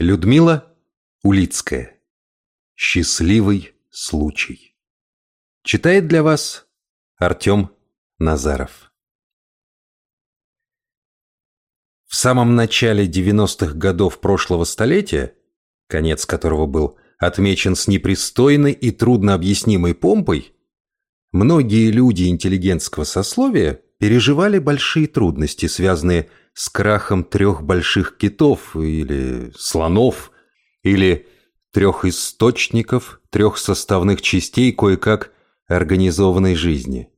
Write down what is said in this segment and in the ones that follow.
Людмила Улицкая. Счастливый случай. Читает для вас Артем Назаров. В самом начале 90-х годов прошлого столетия, конец которого был отмечен с непристойной и трудно объяснимой помпой, многие люди интеллигентского сословия переживали большие трудности, связанные с крахом трех больших китов или слонов, или трех источников, трех составных частей кое-как организованной жизни.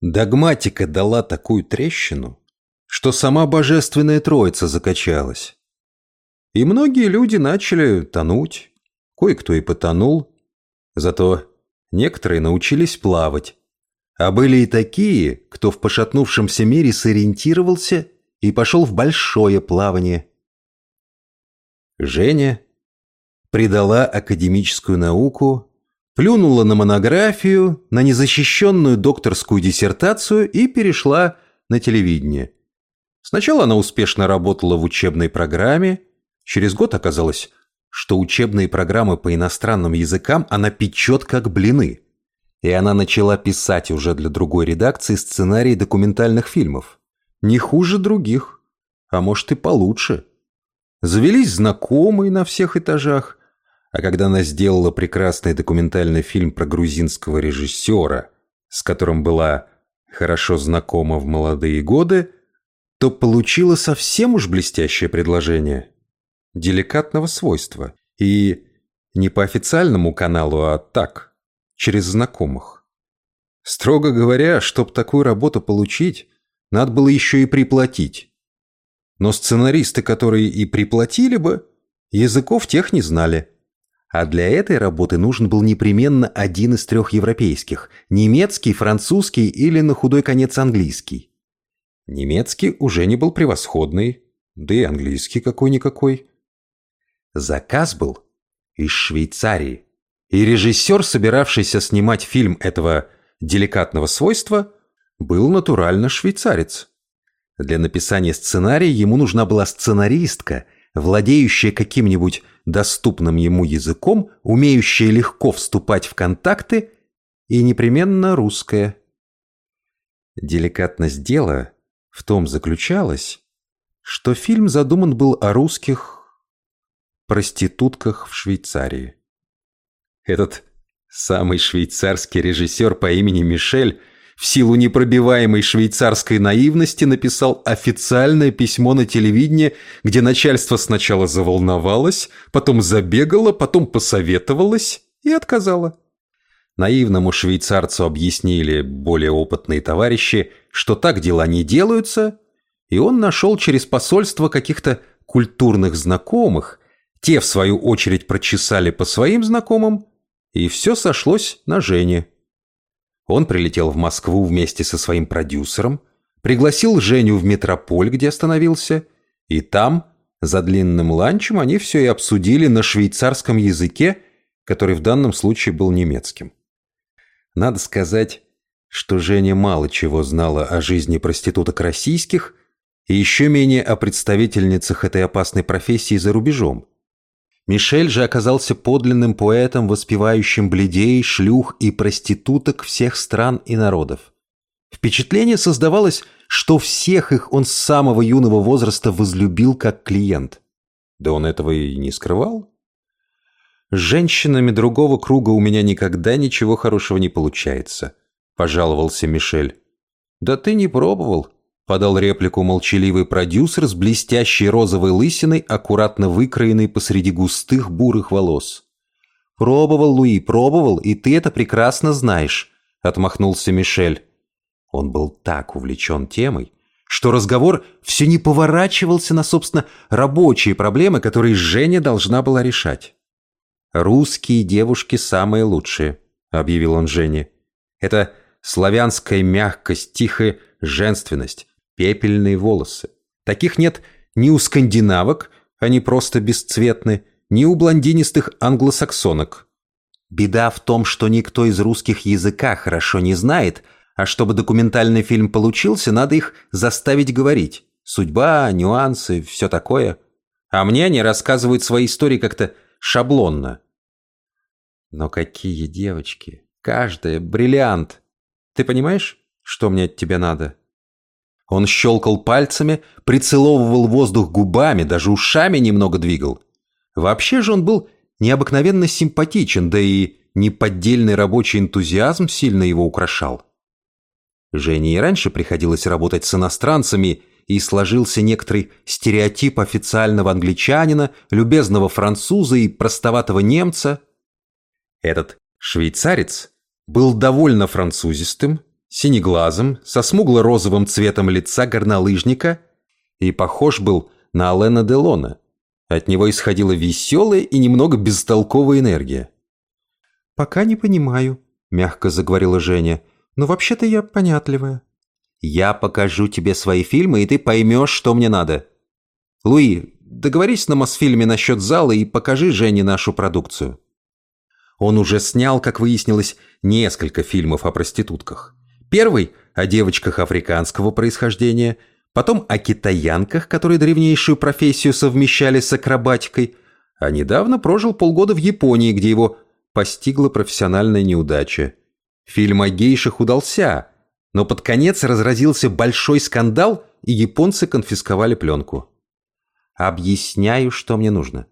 Догматика дала такую трещину, что сама божественная троица закачалась. И многие люди начали тонуть, кое-кто и потонул, зато некоторые научились плавать, а были и такие, кто в пошатнувшемся мире сориентировался и пошел в большое плавание. Женя предала академическую науку, плюнула на монографию, на незащищенную докторскую диссертацию и перешла на телевидение. Сначала она успешно работала в учебной программе, через год оказалось, что учебные программы по иностранным языкам она печет как блины – и она начала писать уже для другой редакции сценарий документальных фильмов. Не хуже других, а может и получше. Завелись знакомые на всех этажах, а когда она сделала прекрасный документальный фильм про грузинского режиссера, с которым была хорошо знакома в молодые годы, то получила совсем уж блестящее предложение. Деликатного свойства. И не по официальному каналу, а так – через знакомых. Строго говоря, чтобы такую работу получить, надо было еще и приплатить. Но сценаристы, которые и приплатили бы, языков тех не знали. А для этой работы нужен был непременно один из трех европейских – немецкий, французский или, на худой конец, английский. Немецкий уже не был превосходный, да и английский какой-никакой. Заказ был из Швейцарии – и режиссер, собиравшийся снимать фильм этого деликатного свойства, был натурально швейцарец. Для написания сценария ему нужна была сценаристка, владеющая каким-нибудь доступным ему языком, умеющая легко вступать в контакты и непременно русская. Деликатность дела в том заключалась, что фильм задуман был о русских проститутках в Швейцарии. Этот самый швейцарский режиссер по имени Мишель в силу непробиваемой швейцарской наивности написал официальное письмо на телевидение, где начальство сначала заволновалось, потом забегало, потом посоветовалось и отказало. Наивному швейцарцу объяснили более опытные товарищи, что так дела не делаются, и он нашел через посольство каких-то культурных знакомых, те, в свою очередь, прочесали по своим знакомым, и все сошлось на Жене. Он прилетел в Москву вместе со своим продюсером, пригласил Женю в метрополь, где остановился, и там, за длинным ланчем, они все и обсудили на швейцарском языке, который в данном случае был немецким. Надо сказать, что Женя мало чего знала о жизни проституток российских и еще менее о представительницах этой опасной профессии за рубежом. Мишель же оказался подлинным поэтом, воспевающим бледей, шлюх и проституток всех стран и народов. Впечатление создавалось, что всех их он с самого юного возраста возлюбил как клиент. Да он этого и не скрывал. С женщинами другого круга у меня никогда ничего хорошего не получается, пожаловался Мишель. Да ты не пробовал, подал реплику молчаливый продюсер с блестящей розовой лысиной, аккуратно выкроенной посреди густых бурых волос. «Пробовал, Луи, пробовал, и ты это прекрасно знаешь», — отмахнулся Мишель. Он был так увлечен темой, что разговор все не поворачивался на, собственно, рабочие проблемы, которые Женя должна была решать. «Русские девушки самые лучшие», — объявил он Жене. «Это славянская мягкость, тихая женственность, пепельные волосы. Таких нет ни у скандинавок, они просто бесцветны, ни у блондинистых англосаксонок. Беда в том, что никто из русских языка хорошо не знает, а чтобы документальный фильм получился, надо их заставить говорить. Судьба, нюансы, все такое. А мне они рассказывают свои истории как-то шаблонно. Но какие девочки! Каждая бриллиант! Ты понимаешь, что мне от тебя надо?» Он щелкал пальцами, прицеловывал воздух губами, даже ушами немного двигал. Вообще же он был необыкновенно симпатичен, да и неподдельный рабочий энтузиазм сильно его украшал. Жене и раньше приходилось работать с иностранцами, и сложился некоторый стереотип официального англичанина, любезного француза и простоватого немца. Этот швейцарец был довольно французистым, синеглазым, со смугло-розовым цветом лица горнолыжника и похож был на Алена Делона. От него исходила веселая и немного бестолковая энергия. «Пока не понимаю», — мягко заговорила Женя, «но вообще-то я понятливая». Я покажу тебе свои фильмы, и ты поймешь, что мне надо. Луи, договорись на Мосфильме насчет зала и покажи Жене нашу продукцию. Он уже снял, как выяснилось, несколько фильмов о проститутках. Первый – о девочках африканского происхождения, потом о китаянках, которые древнейшую профессию совмещали с акробатикой, а недавно прожил полгода в Японии, где его постигла профессиональная неудача. Фильм о гейшах удался – но под конец разразился большой скандал, и японцы конфисковали пленку. Объясняю, что мне нужно.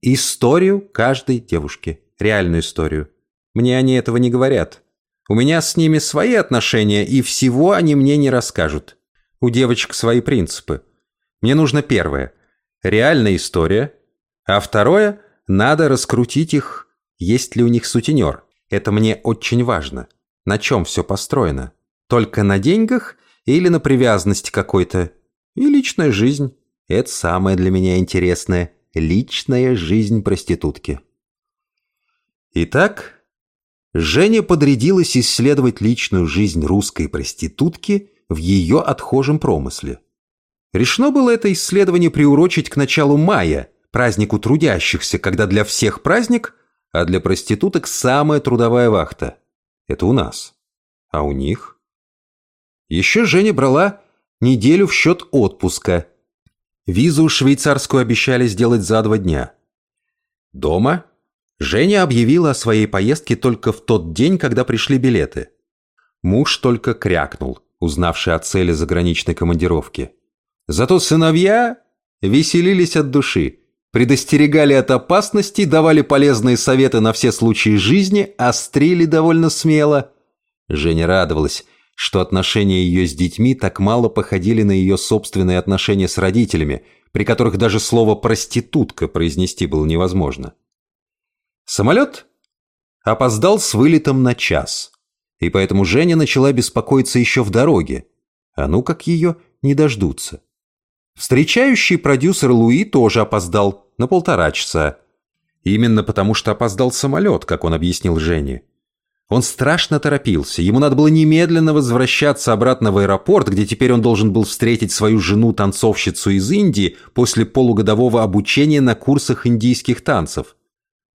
Историю каждой девушки. Реальную историю. Мне они этого не говорят. У меня с ними свои отношения, и всего они мне не расскажут. У девочек свои принципы. Мне нужно первое – реальная история, а второе – надо раскрутить их, есть ли у них сутенер. Это мне очень важно. На чем все построено. Только на деньгах или на привязанности какой-то? И личная жизнь. Это самое для меня интересное. Личная жизнь проститутки. Итак, Женя подрядилась исследовать личную жизнь русской проститутки в ее отхожем промысле. Решено было это исследование приурочить к началу мая, празднику трудящихся, когда для всех праздник, а для проституток самая трудовая вахта. Это у нас. А у них? Еще Женя брала неделю в счет отпуска. Визу швейцарскую обещали сделать за два дня. Дома Женя объявила о своей поездке только в тот день, когда пришли билеты. Муж только крякнул, узнавший о цели заграничной командировки. Зато сыновья веселились от души, предостерегали от опасностей, давали полезные советы на все случаи жизни, острили довольно смело. Женя радовалась, что отношения ее с детьми так мало походили на ее собственные отношения с родителями, при которых даже слово «проститутка» произнести было невозможно. Самолет опоздал с вылетом на час, и поэтому Женя начала беспокоиться еще в дороге. А ну как ее не дождутся. Встречающий продюсер Луи тоже опоздал на полтора часа. Именно потому, что опоздал самолет, как он объяснил Жене. Он страшно торопился. Ему надо было немедленно возвращаться обратно в аэропорт, где теперь он должен был встретить свою жену-танцовщицу из Индии после полугодового обучения на курсах индийских танцев.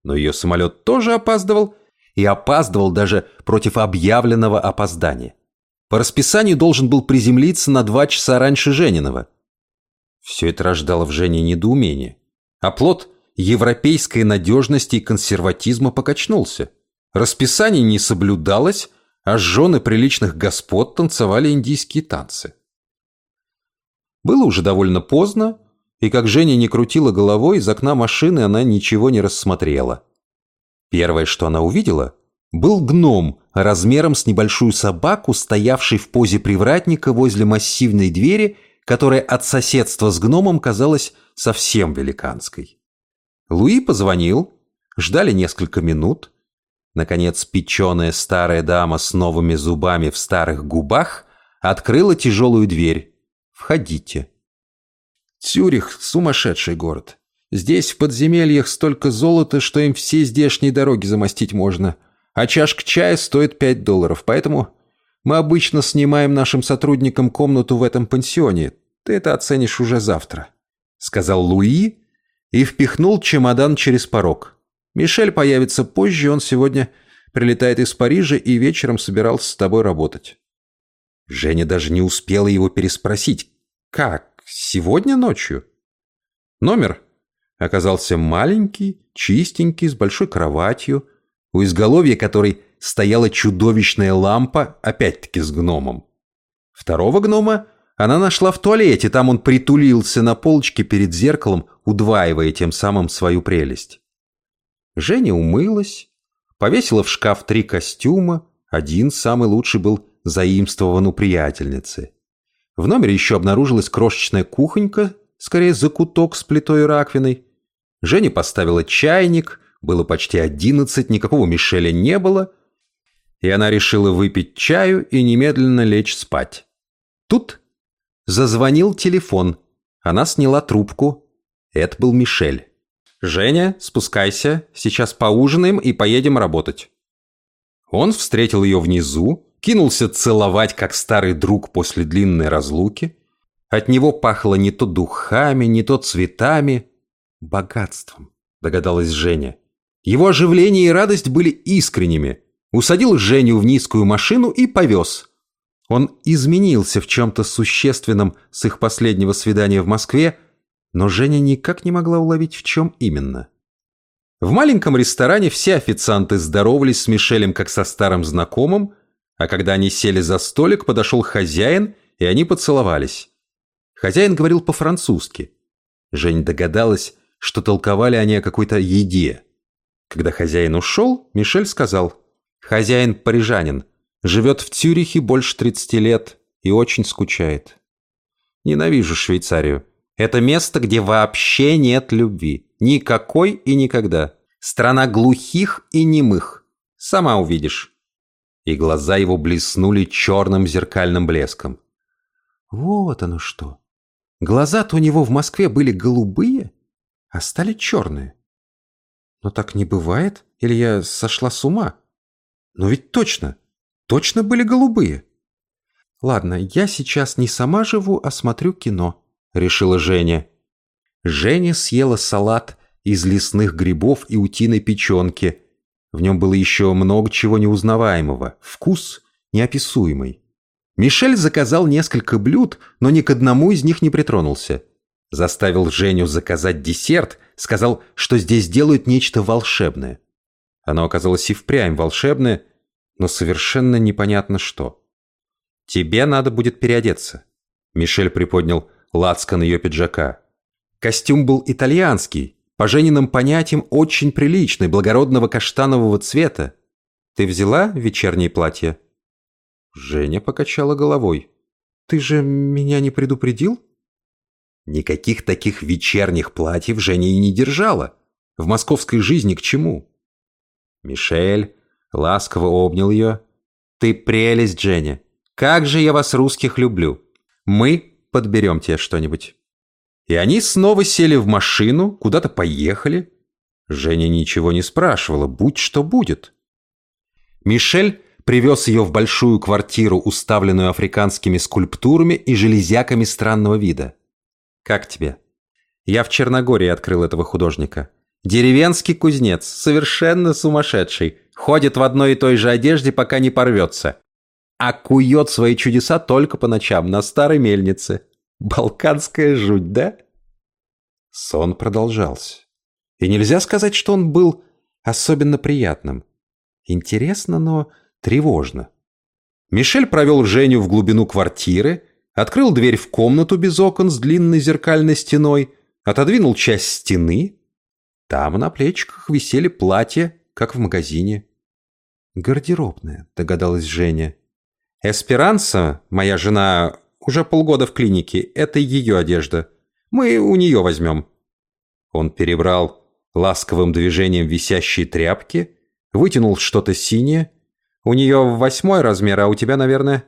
Но ее самолет тоже опаздывал, и опаздывал даже против объявленного опоздания. По расписанию должен был приземлиться на два часа раньше Жениного. Все это рождало в Жене недоумение. А плод европейской надежности и консерватизма покачнулся. Расписание не соблюдалось, а жены приличных господ танцевали индийские танцы. Было уже довольно поздно, и как Женя не крутила головой, из окна машины она ничего не рассмотрела. Первое, что она увидела, был гном размером с небольшую собаку, стоявший в позе привратника возле массивной двери, которая от соседства с гномом казалась совсем великанской. Луи позвонил, ждали несколько минут – Наконец, печеная старая дама с новыми зубами в старых губах открыла тяжелую дверь. «Входите». Цюрих – сумасшедший город. Здесь в подземельях столько золота, что им все здешние дороги замостить можно. А чашка чая стоит 5 долларов, поэтому мы обычно снимаем нашим сотрудникам комнату в этом пансионе. Ты это оценишь уже завтра», – сказал Луи и впихнул чемодан через порог. Мишель появится позже, он сегодня прилетает из Парижа и вечером собирался с тобой работать». Женя даже не успела его переспросить. «Как? Сегодня ночью?» Номер оказался маленький, чистенький, с большой кроватью, у изголовья которой стояла чудовищная лампа, опять-таки с гномом. Второго гнома она нашла в туалете, там он притулился на полочке перед зеркалом, удваивая тем самым свою прелесть. Женя умылась, повесила в шкаф три костюма, один, самый лучший, был заимствован у приятельницы. В номере еще обнаружилась крошечная кухонька, скорее закуток с плитой и раковиной. Женя поставила чайник, было почти одиннадцать, никакого Мишеля не было, и она решила выпить чаю и немедленно лечь спать. Тут зазвонил телефон. Она сняла трубку. Это был Мишель. «Женя, спускайся, сейчас поужинаем и поедем работать». Он встретил ее внизу, кинулся целовать, как старый друг после длинной разлуки. От него пахло не то духами, не то цветами. Богатством, догадалась Женя. Его оживление и радость были искренними. Усадил Женю в низкую машину и повез. Он изменился в чем-то существенном с их последнего свидания в Москве, но Женя никак не могла уловить, в чем именно. В маленьком ресторане все официанты здоровались с Мишелем как со старым знакомым, а когда они сели за столик, подошел хозяин, и они поцеловались. Хозяин говорил по-французски. Жень догадалась, что толковали они о какой-то еде. Когда хозяин ушел, Мишель сказал, «Хозяин парижанин, живет в Цюрихе больше 30 лет и очень скучает. Ненавижу Швейцарию. Это место, где вообще нет любви. Никакой и никогда. Страна глухих и немых. Сама увидишь». И глаза его блеснули черным зеркальным блеском. «Вот оно что. Глаза-то у него в Москве были голубые, а стали черные. Но так не бывает? Или я сошла с ума? Но ведь точно, точно были голубые. Ладно, я сейчас не сама живу, а смотрю кино», — решила Женя. Женя съела салат из лесных грибов и утиной печенки. В нем было еще много чего неузнаваемого. Вкус неописуемый. Мишель заказал несколько блюд, но ни к одному из них не притронулся. Заставил Женю заказать десерт, сказал, что здесь делают нечто волшебное. Оно оказалось и впрямь волшебное, но совершенно непонятно что. «Тебе надо будет переодеться», — Мишель приподнял лацкан ее пиджака. Костюм был итальянский, по Жениным понятиям очень приличный, благородного каштанового цвета. Ты взяла вечернее платье?» Женя покачала головой. «Ты же меня не предупредил?» Никаких таких вечерних платьев Женя и не держала. В московской жизни к чему? Мишель ласково обнял ее. «Ты прелесть, Женя! Как же я вас, русских, люблю! Мы подберем тебе что-нибудь». И они снова сели в машину, куда-то поехали. Женя ничего не спрашивала, будь что будет. Мишель привез ее в большую квартиру, уставленную африканскими скульптурами и железяками странного вида. «Как тебе?» «Я в Черногории открыл этого художника. Деревенский кузнец, совершенно сумасшедший, ходит в одной и той же одежде, пока не порвется. А кует свои чудеса только по ночам на старой мельнице. Балканская жуть, да?» Сон продолжался. И нельзя сказать, что он был особенно приятным. Интересно, но тревожно. Мишель провел Женю в глубину квартиры, открыл дверь в комнату без окон с длинной зеркальной стеной, отодвинул часть стены. Там на плечиках висели платья, как в магазине. «Гардеробная», — догадалась Женя. «Эсперанса, моя жена, уже полгода в клинике, это ее одежда. Мы у нее возьмем». Он перебрал ласковым движением висящие тряпки, вытянул что-то синее, у нее восьмой размер, а у тебя, наверное,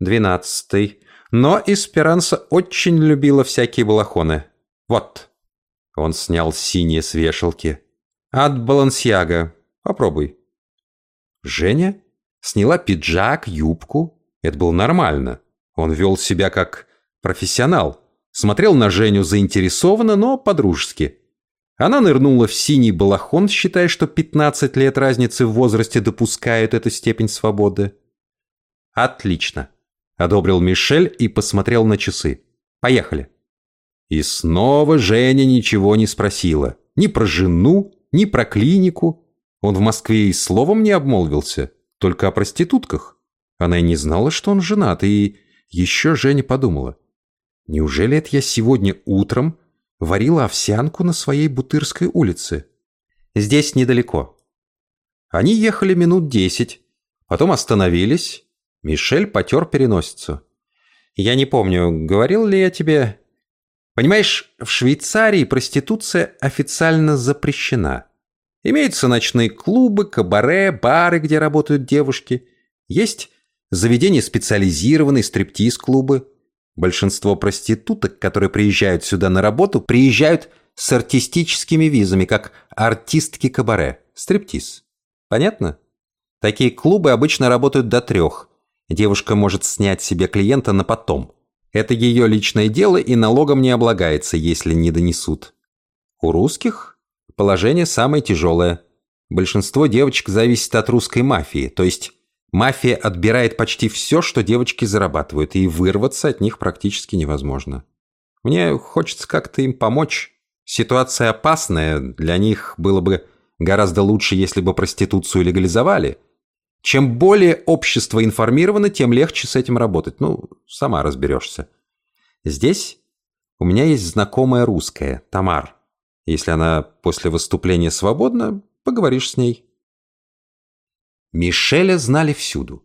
двенадцатый. Но Эсперанса очень любила всякие балахоны. Вот. Он снял синие с вешалки. От Балансиага. Попробуй. Женя сняла пиджак, юбку. Это было нормально. Он вел себя как профессионал. Смотрел на Женю заинтересованно, но по-дружески. Она нырнула в синий балахон, считая, что 15 лет разницы в возрасте допускают эту степень свободы. «Отлично», — одобрил Мишель и посмотрел на часы. «Поехали». И снова Женя ничего не спросила. Ни про жену, ни про клинику. Он в Москве и словом не обмолвился, только о проститутках. Она и не знала, что он женат, и еще Женя подумала. Неужели это я сегодня утром варила овсянку на своей Бутырской улице? Здесь недалеко. Они ехали минут десять, потом остановились. Мишель потер переносицу. Я не помню, говорил ли я тебе... Понимаешь, в Швейцарии проституция официально запрещена. Имеются ночные клубы, кабаре, бары, где работают девушки. Есть заведения специализированные, стриптиз-клубы. Большинство проституток, которые приезжают сюда на работу, приезжают с артистическими визами, как артистки кабаре, стриптиз. Понятно? Такие клубы обычно работают до трех. Девушка может снять себе клиента на потом. Это ее личное дело и налогом не облагается, если не донесут. У русских положение самое тяжелое. Большинство девочек зависит от русской мафии, то есть мафия отбирает почти все, что девочки зарабатывают, и вырваться от них практически невозможно. Мне хочется как-то им помочь. Ситуация опасная, для них было бы гораздо лучше, если бы проституцию легализовали – чем более общество информировано, тем легче с этим работать. Ну, сама разберешься. Здесь у меня есть знакомая русская, Тамар. Если она после выступления свободна, поговоришь с ней. Мишеля знали всюду.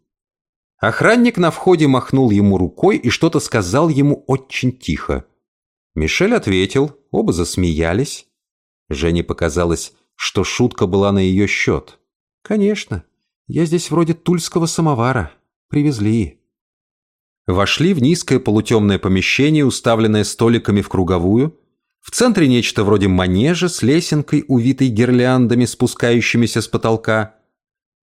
Охранник на входе махнул ему рукой и что-то сказал ему очень тихо. Мишель ответил, оба засмеялись. Жене показалось, что шутка была на ее счет. «Конечно, я здесь вроде тульского самовара. Привезли». Вошли в низкое полутемное помещение, уставленное столиками в круговую. В центре нечто вроде манежа с лесенкой, увитой гирляндами, спускающимися с потолка.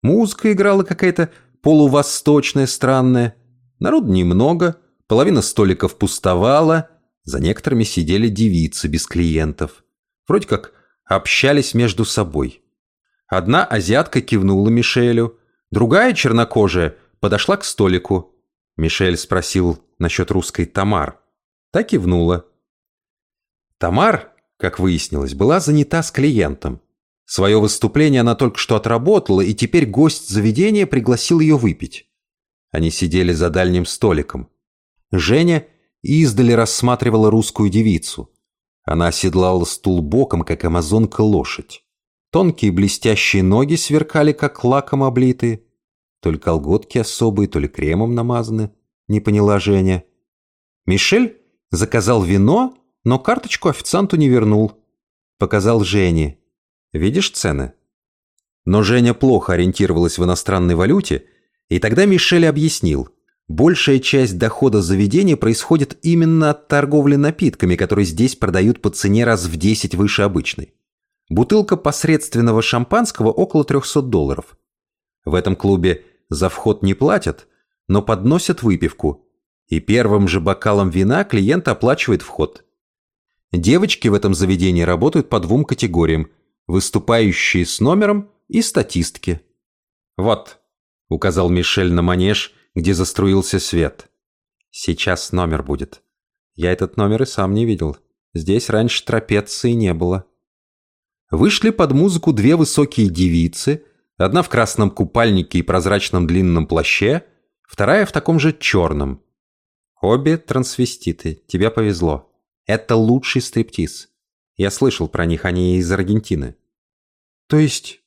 Музыка играла какая-то полувосточная, странная. Народ немного, половина столиков пустовала, за некоторыми сидели девицы без клиентов. Вроде как общались между собой. Одна азиатка кивнула Мишелю, другая чернокожая подошла к столику. Мишель спросил насчет русской Тамар. Та кивнула. Тамар, как выяснилось, была занята с клиентом. Свое выступление она только что отработала, и теперь гость заведения пригласил ее выпить. Они сидели за дальним столиком. Женя издали рассматривала русскую девицу. Она оседлала стул боком, как амазонка лошадь. Тонкие блестящие ноги сверкали, как лаком облитые. То ли колготки особые, то ли кремом намазаны, не поняла Женя. Мишель заказал вино, но карточку официанту не вернул. Показал Жене. «Видишь цены?» Но Женя плохо ориентировалась в иностранной валюте, и тогда Мишель объяснил. Большая часть дохода заведения происходит именно от торговли напитками, которые здесь продают по цене раз в 10 выше обычной. Бутылка посредственного шампанского около 300 долларов. В этом клубе за вход не платят, но подносят выпивку, и первым же бокалом вина клиент оплачивает вход. Девочки в этом заведении работают по двум категориям – выступающие с номером и статистки. «Вот», – указал Мишель на манеж, где заструился свет. «Сейчас номер будет. Я этот номер и сам не видел. Здесь раньше трапеции не было». Вышли под музыку две высокие девицы, одна в красном купальнике и прозрачном длинном плаще, вторая в таком же черном. Обе трансвеститы, тебе повезло. Это лучший стриптиз. Я слышал про них, они из Аргентины. То есть,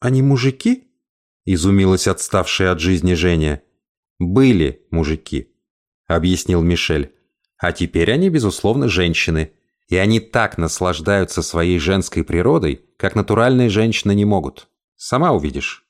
они мужики? Изумилась отставшая от жизни Женя. Были мужики, объяснил Мишель. А теперь они, безусловно, женщины – и они так наслаждаются своей женской природой, как натуральные женщины не могут. Сама увидишь.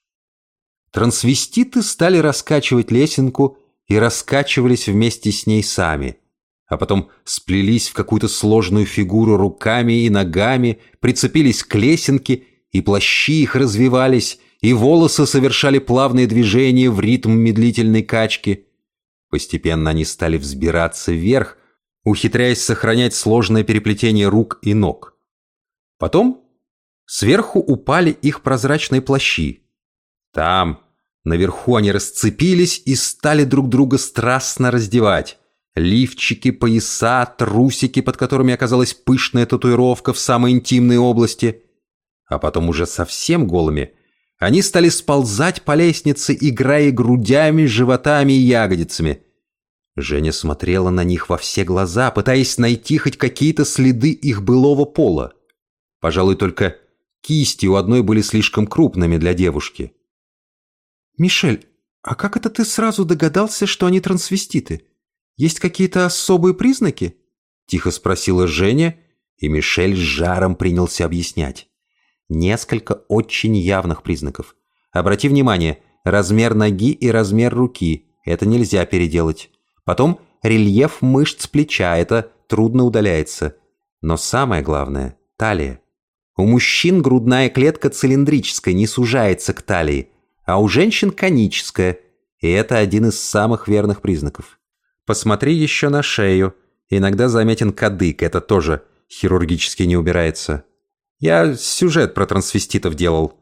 Трансвеститы стали раскачивать лесенку и раскачивались вместе с ней сами, а потом сплелись в какую-то сложную фигуру руками и ногами, прицепились к лесенке, и плащи их развивались, и волосы совершали плавные движения в ритм медлительной качки. Постепенно они стали взбираться вверх, ухитряясь сохранять сложное переплетение рук и ног. Потом сверху упали их прозрачные плащи. Там, наверху они расцепились и стали друг друга страстно раздевать. Лифчики, пояса, трусики, под которыми оказалась пышная татуировка в самой интимной области. А потом уже совсем голыми они стали сползать по лестнице, играя грудями, животами и ягодицами. Женя смотрела на них во все глаза, пытаясь найти хоть какие-то следы их былого пола. Пожалуй, только кисти у одной были слишком крупными для девушки. «Мишель, а как это ты сразу догадался, что они трансвеститы? Есть какие-то особые признаки?» Тихо спросила Женя, и Мишель с жаром принялся объяснять. Несколько очень явных признаков. Обрати внимание, размер ноги и размер руки. Это нельзя переделать. Потом рельеф мышц плеча. Это трудно удаляется. Но самое главное – талия. У мужчин грудная клетка цилиндрическая, не сужается к талии, а у женщин коническая, и это один из самых верных признаков. Посмотри еще на шею. Иногда заметен кадык, это тоже хирургически не убирается. Я сюжет про трансвеститов делал.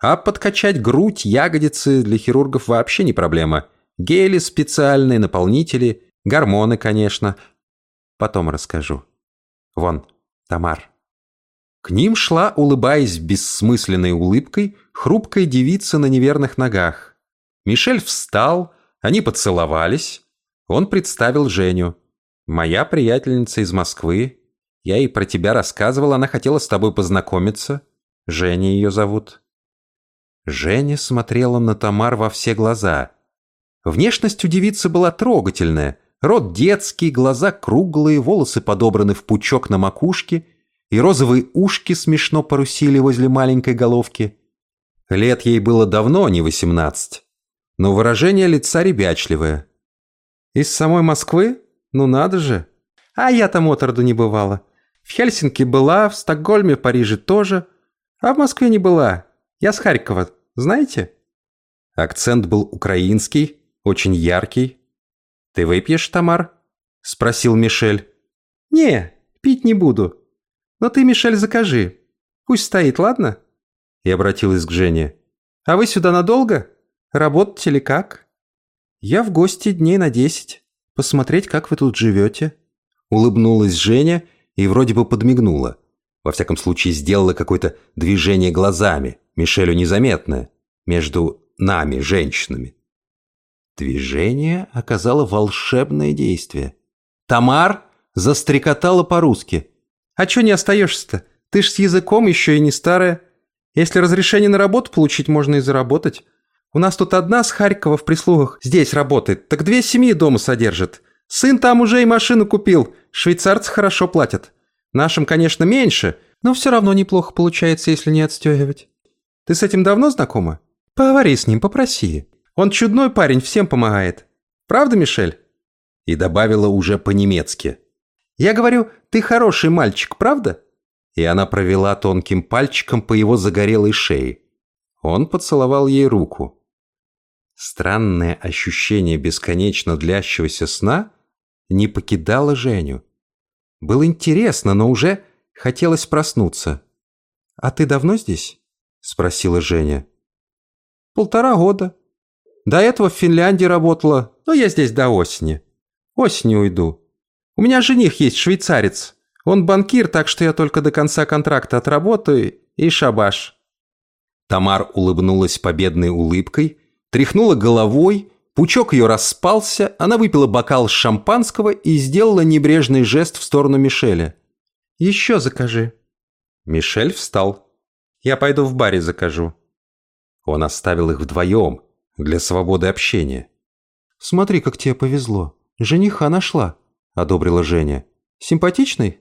А подкачать грудь, ягодицы для хирургов вообще не проблема. Гели специальные, наполнители, гормоны, конечно. Потом расскажу. Вон, Тамар. К ним шла, улыбаясь бессмысленной улыбкой, хрупкая девица на неверных ногах. Мишель встал, они поцеловались. Он представил Женю. «Моя приятельница из Москвы. Я ей про тебя рассказывал, она хотела с тобой познакомиться. Женя ее зовут». Женя смотрела на Тамар во все глаза. Внешность у девицы была трогательная. Рот детский, глаза круглые, волосы подобраны в пучок на макушке, и розовые ушки смешно порусили возле маленькой головки. Лет ей было давно, не восемнадцать, но выражение лица ребячливое. «Из самой Москвы? Ну надо же! А я там отроду не бывала. В Хельсинки была, в Стокгольме, Париже тоже. А в Москве не была. Я с Харькова, знаете?» Акцент был украинский, очень яркий. «Ты выпьешь, Тамар?» – спросил Мишель. «Не, пить не буду. Но ты, Мишель, закажи. Пусть стоит, ладно?» И обратилась к Жене. «А вы сюда надолго? Работать или как?» «Я в гости дней на десять. Посмотреть, как вы тут живете». Улыбнулась Женя и вроде бы подмигнула. Во всяком случае, сделала какое-то движение глазами, Мишелю незаметное, между нами, женщинами. Движение оказало волшебное действие. Тамар застрекотала по-русски. «А чё не остаешься-то? Ты ж с языком еще и не старая. Если разрешение на работу получить, можно и заработать. У нас тут одна с Харькова в прислугах здесь работает, так две семьи дома содержит. Сын там уже и машину купил, швейцарцы хорошо платят. Нашим, конечно, меньше, но все равно неплохо получается, если не отстегивать. Ты с этим давно знакома? Поговори с ним, попроси. Он чудной парень, всем помогает. Правда, Мишель?» И добавила уже по-немецки. «Я говорю, ты хороший мальчик, правда?» И она провела тонким пальчиком по его загорелой шее. Он поцеловал ей руку. Странное ощущение бесконечно длящегося сна не покидало Женю. Было интересно, но уже хотелось проснуться. «А ты давно здесь?» – спросила Женя. «Полтора года», до этого в Финляндии работала, но я здесь до осени. Осенью уйду. У меня жених есть, швейцарец. Он банкир, так что я только до конца контракта отработаю и шабаш». Тамар улыбнулась победной улыбкой, тряхнула головой, пучок ее распался, она выпила бокал шампанского и сделала небрежный жест в сторону Мишеля. «Еще закажи». Мишель встал. «Я пойду в баре закажу». Он оставил их вдвоем, для свободы общения. «Смотри, как тебе повезло. Жениха нашла», — одобрила Женя. «Симпатичный?»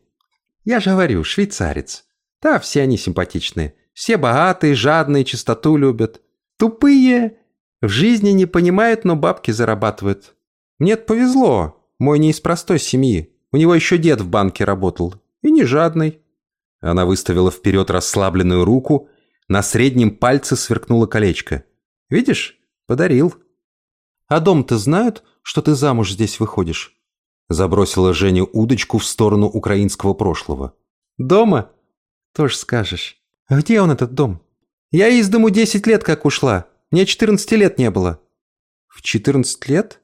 «Я же говорю, швейцарец. Да, все они симпатичные. Все богатые, жадные, чистоту любят. Тупые. В жизни не понимают, но бабки зарабатывают. мне повезло. Мой не из простой семьи. У него еще дед в банке работал. И не жадный». Она выставила вперед расслабленную руку. На среднем пальце сверкнуло колечко. «Видишь? Подарил. А дом-то знают, что ты замуж здесь выходишь? Забросила Женя удочку в сторону украинского прошлого. Дома? Тоже скажешь. Где он, этот дом? Я из дому 10 лет как ушла. Мне 14 лет не было. В 14 лет?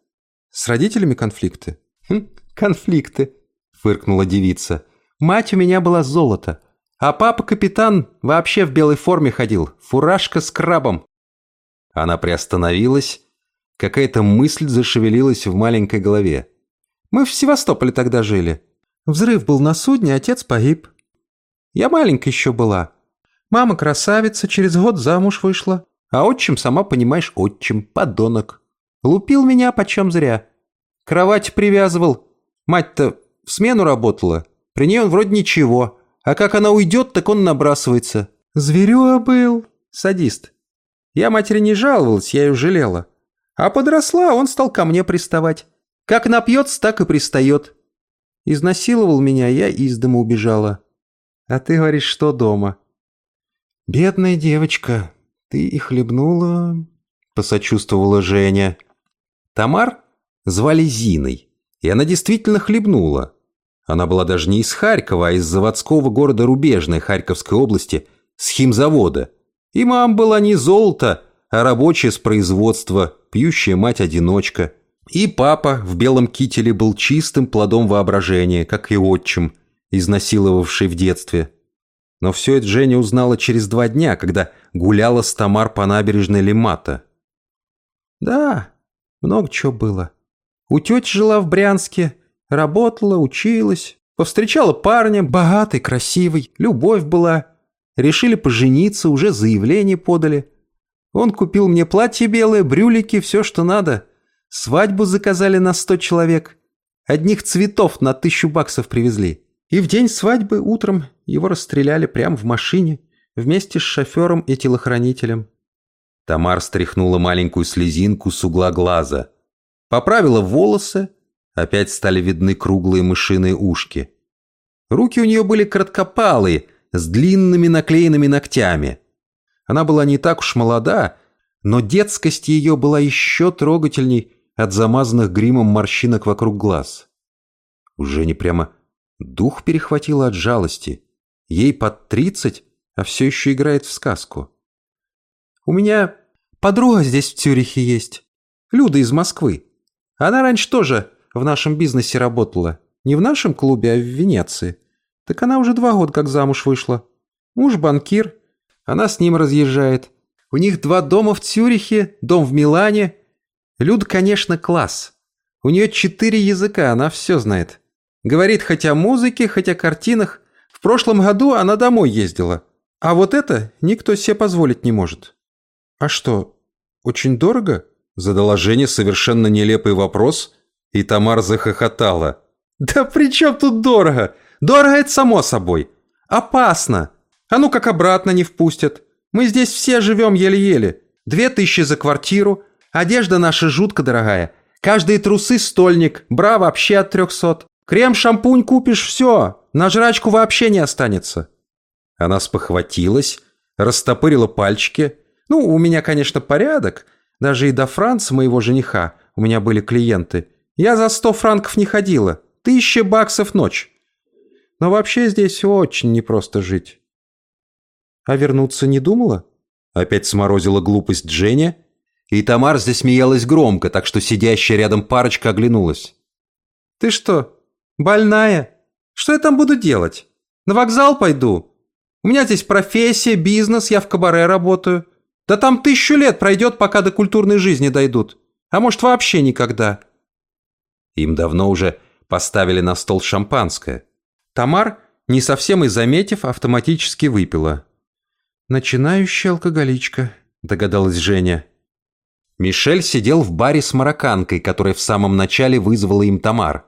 С родителями конфликты? Хм, «Конфликты», — фыркнула девица. «Мать у меня была золото, а папа-капитан вообще в белой форме ходил, фуражка с крабом». Она приостановилась, какая-то мысль зашевелилась в маленькой голове. «Мы в Севастополе тогда жили. Взрыв был на судне, отец погиб. Я маленькая еще была. Мама красавица, через год замуж вышла. А отчим, сама понимаешь, отчим, подонок. Лупил меня почем зря. Кровать привязывал. Мать-то в смену работала. При ней он вроде ничего. А как она уйдет, так он набрасывается. Зверюга был. Садист. Я матери не жаловалась, я ее жалела. А подросла, он стал ко мне приставать. Как напьется, так и пристает. Изнасиловал меня, я из дома убежала. А ты говоришь, что дома. Бедная девочка, ты и хлебнула, посочувствовала Женя. Тамар звали Зиной, и она действительно хлебнула. Она была даже не из Харькова, а из заводского города Рубежной Харьковской области, с химзавода. И мам была не золото, а рабочая с производства, пьющая мать-одиночка. И папа в белом кителе был чистым плодом воображения, как и отчим, изнасиловавший в детстве. Но все это Женя узнала через два дня, когда гуляла с Тамар по набережной Лимата. «Да, много чего было. У тети жила в Брянске, работала, училась, повстречала парня, богатый, красивый, любовь была. Решили пожениться, уже заявление подали. Он купил мне платье белое, брюлики, все, что надо. Свадьбу заказали на сто человек. Одних цветов на тысячу баксов привезли. И в день свадьбы утром его расстреляли прямо в машине вместе с шофером и телохранителем. Тамар стряхнула маленькую слезинку с угла глаза. Поправила волосы, опять стали видны круглые мышиные ушки. Руки у нее были краткопалые, с длинными наклеенными ногтями. Она была не так уж молода, но детскость ее была еще трогательней от замазанных гримом морщинок вокруг глаз. Уже не прямо дух перехватило от жалости. Ей под тридцать, а все еще играет в сказку. «У меня подруга здесь в Цюрихе есть. Люда из Москвы. Она раньше тоже в нашем бизнесе работала. Не в нашем клубе, а в Венеции. Так она уже два года как замуж вышла. Муж банкир. Она с ним разъезжает. У них два дома в Цюрихе, дом в Милане. Люд, конечно, класс. У нее четыре языка, она все знает. Говорит хоть о музыке, хоть о картинах. В прошлом году она домой ездила. А вот это никто себе позволить не может. А что, очень дорого? Задала Женя совершенно нелепый вопрос, и Тамар захохотала. Да при чем тут дорого? Дорого это само собой. Опасно. А ну как обратно не впустят. Мы здесь все живем еле-еле. Две тысячи за квартиру. Одежда наша жутко дорогая. Каждые трусы стольник. Бра вообще от трехсот. Крем, шампунь купишь, все. На жрачку вообще не останется. Она спохватилась, растопырила пальчики. Ну, у меня, конечно, порядок. Даже и до Франца, моего жениха, у меня были клиенты. Я за сто франков не ходила. Тысяча баксов ночь. Но вообще здесь очень непросто жить. А вернуться не думала? Опять сморозила глупость Дженни, и Тамар засмеялась громко, так что сидящая рядом парочка оглянулась. «Ты что, больная? Что я там буду делать? На вокзал пойду? У меня здесь профессия, бизнес, я в кабаре работаю. Да там тысячу лет пройдет, пока до культурной жизни дойдут. А может, вообще никогда». Им давно уже поставили на стол шампанское. Тамар, не совсем и заметив, автоматически выпила. «Начинающая алкоголичка», — догадалась Женя. Мишель сидел в баре с марокканкой, которая в самом начале вызвала им Тамар.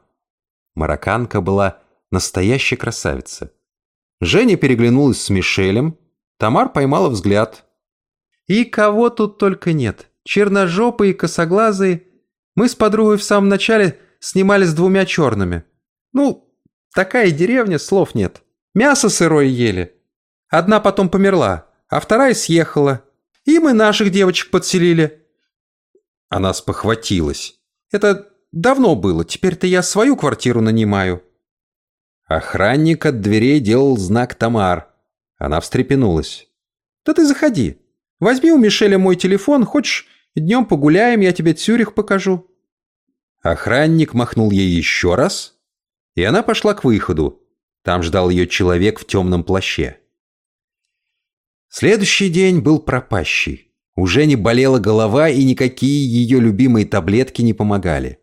Марокканка была настоящая красавица. Женя переглянулась с Мишелем, Тамар поймала взгляд. «И кого тут только нет. Черножопые, косоглазые. Мы с подругой в самом начале снимали с двумя черными. Ну, такая деревня, слов нет. Мясо сырое ели. Одна потом померла, а вторая съехала. И мы наших девочек подселили». Она спохватилась. «Это давно было, теперь-то я свою квартиру нанимаю». Охранник от дверей делал знак Тамар. Она встрепенулась. «Да ты заходи. Возьми у Мишеля мой телефон, хочешь, днем погуляем, я тебе Цюрих покажу». Охранник махнул ей еще раз, И она пошла к выходу. Там ждал ее человек в темном плаще. Следующий день был пропащий. Уже не болела голова, и никакие ее любимые таблетки не помогали.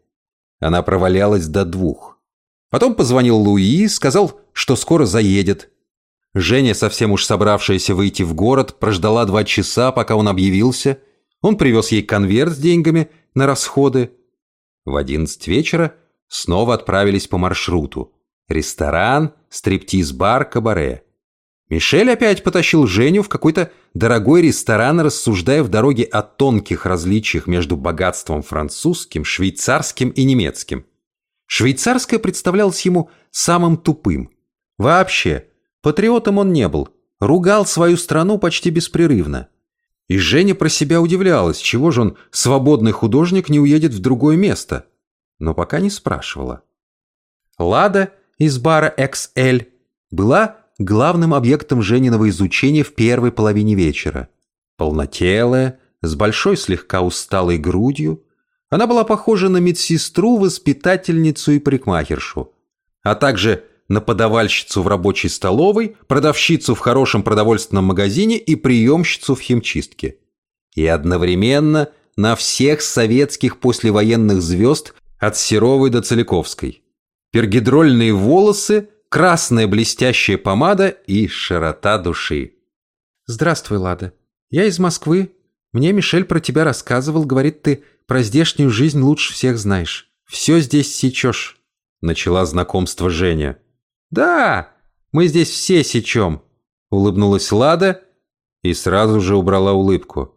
Она провалялась до двух. Потом позвонил Луи, сказал, что скоро заедет. Женя, совсем уж собравшаяся выйти в город, прождала два часа, пока он объявился. Он привез ей конверт с деньгами на расходы. В одиннадцать вечера снова отправились по маршруту. Ресторан, стриптиз-бар, кабаре. Мишель опять потащил Женю в какой-то дорогой ресторан, рассуждая в дороге о тонких различиях между богатством французским, швейцарским и немецким. Швейцарское представлялось ему самым тупым. Вообще, патриотом он не был, ругал свою страну почти беспрерывно. И Женя про себя удивлялась, чего же он, свободный художник, не уедет в другое место. Но пока не спрашивала. Лада из бара XL была главным объектом Жениного изучения в первой половине вечера. Полнотелая, с большой слегка усталой грудью, она была похожа на медсестру, воспитательницу и парикмахершу, а также на подавальщицу в рабочей столовой, продавщицу в хорошем продовольственном магазине и приемщицу в химчистке. И одновременно на всех советских послевоенных звезд от Серовой до Целиковской. Пергидрольные волосы – красная блестящая помада и широта души. «Здравствуй, Лада. Я из Москвы. Мне Мишель про тебя рассказывал. Говорит, ты про здешнюю жизнь лучше всех знаешь. Все здесь сечешь». Начала знакомство Женя. «Да, мы здесь все сечем», — улыбнулась Лада и сразу же убрала улыбку.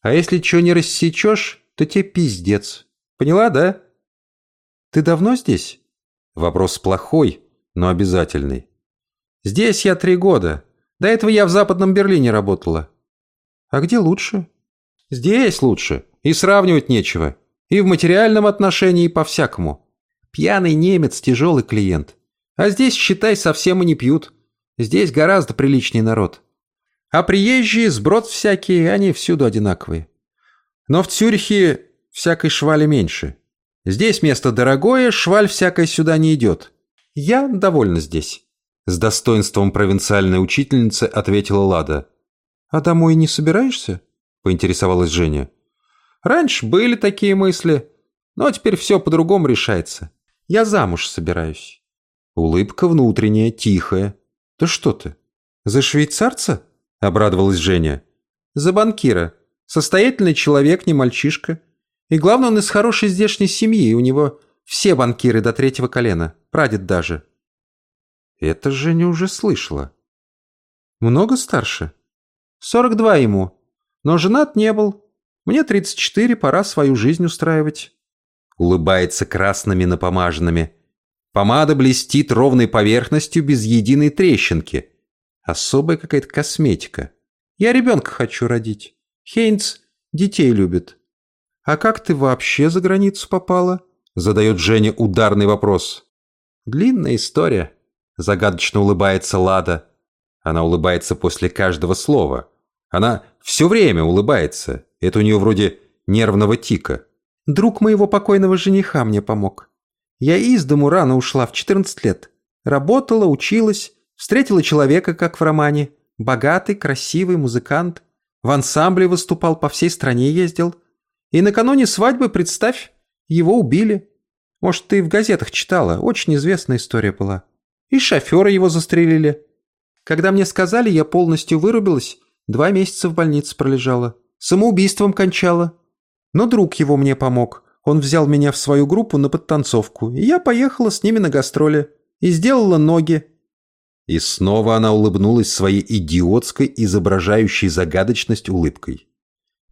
«А если что не рассечешь, то тебе пиздец. Поняла, да?» «Ты давно здесь?» Вопрос плохой, но обязательный. «Здесь я три года. До этого я в Западном Берлине работала». «А где лучше?» «Здесь лучше. И сравнивать нечего. И в материальном отношении, и по-всякому. Пьяный немец – тяжелый клиент. А здесь, считай, совсем и не пьют. Здесь гораздо приличнее народ. А приезжие, сброд всякие, они всюду одинаковые. Но в Цюрихе всякой швали меньше. Здесь место дорогое, шваль всякой сюда не идет. «Я довольна здесь», — с достоинством провинциальной учительницы ответила Лада. «А домой не собираешься?» — поинтересовалась Женя. «Раньше были такие мысли, но теперь все по-другому решается. Я замуж собираюсь». Улыбка внутренняя, тихая. «Да что ты? За швейцарца?» — обрадовалась Женя. «За банкира. Состоятельный человек, не мальчишка. И главное, он из хорошей здешней семьи, у него все банкиры до третьего колена, прадед даже. Это Женя уже слышала. Много старше? Сорок два ему. Но женат не был. Мне тридцать четыре, пора свою жизнь устраивать. Улыбается красными напомаженными. Помада блестит ровной поверхностью без единой трещинки. Особая какая-то косметика. Я ребенка хочу родить. Хейнц детей любит. А как ты вообще за границу попала? Задает Женя ударный вопрос. Длинная история. Загадочно улыбается Лада. Она улыбается после каждого слова. Она все время улыбается. Это у нее вроде нервного тика. Друг моего покойного жениха мне помог. Я из дому рано ушла в 14 лет. Работала, училась, встретила человека, как в романе. Богатый, красивый музыкант. В ансамбле выступал, по всей стране ездил. И накануне свадьбы, представь, его убили. Может, ты в газетах читала, очень известная история была. И шофера его застрелили. Когда мне сказали, я полностью вырубилась, два месяца в больнице пролежала. Самоубийством кончала. Но друг его мне помог. Он взял меня в свою группу на подтанцовку, и я поехала с ними на гастроли. И сделала ноги. И снова она улыбнулась своей идиотской, изображающей загадочность улыбкой.